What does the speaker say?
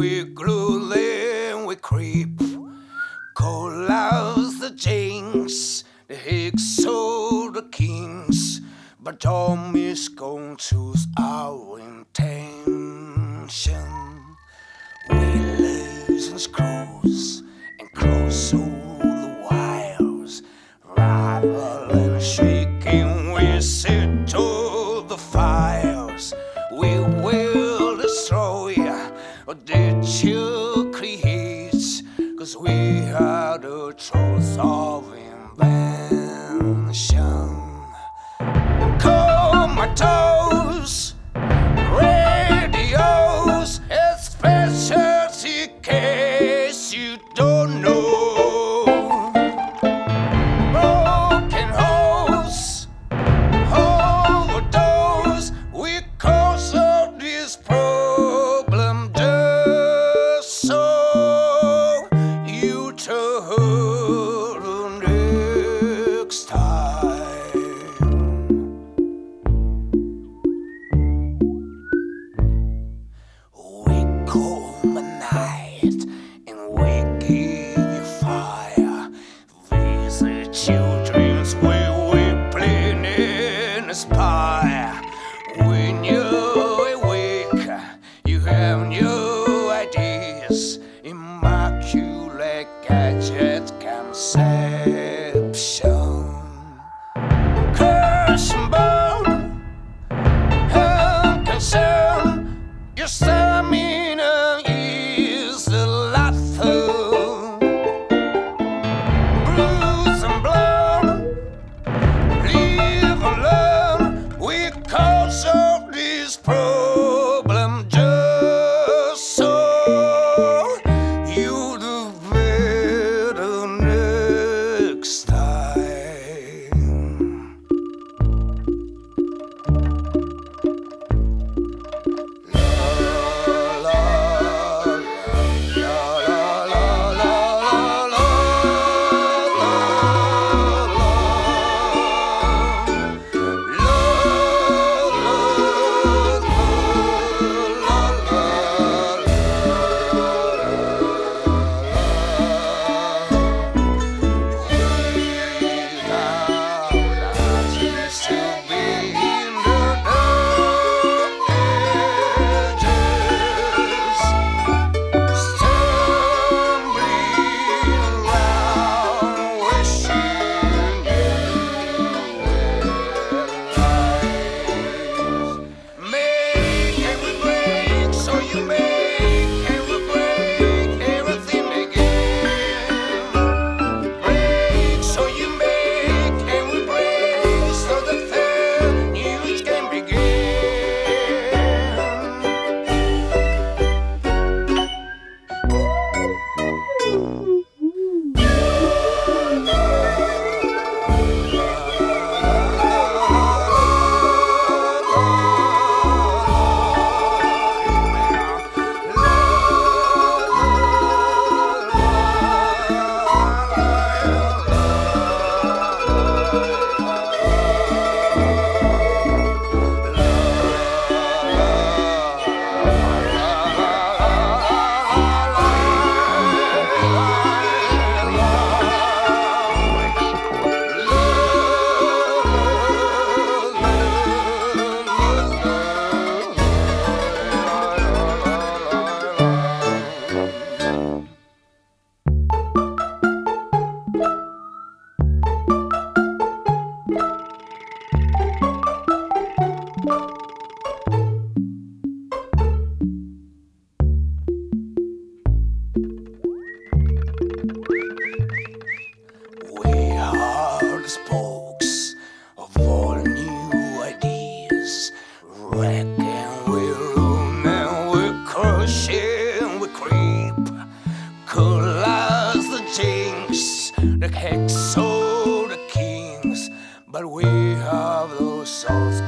we glue then we creep. Call out the jinx, the hicks of the kings, but Tom is going to our intention. We lose and screws and cross all the wires, rival and shrieking. We set truth Children's where we plan and aspire. When you're awake, you have new ideas. Immaculate gadget conception. Curse and bone and concern. Your stamina cause We room and we crush and we creep. Collage the jinx, the hex of the kings. But we have those souls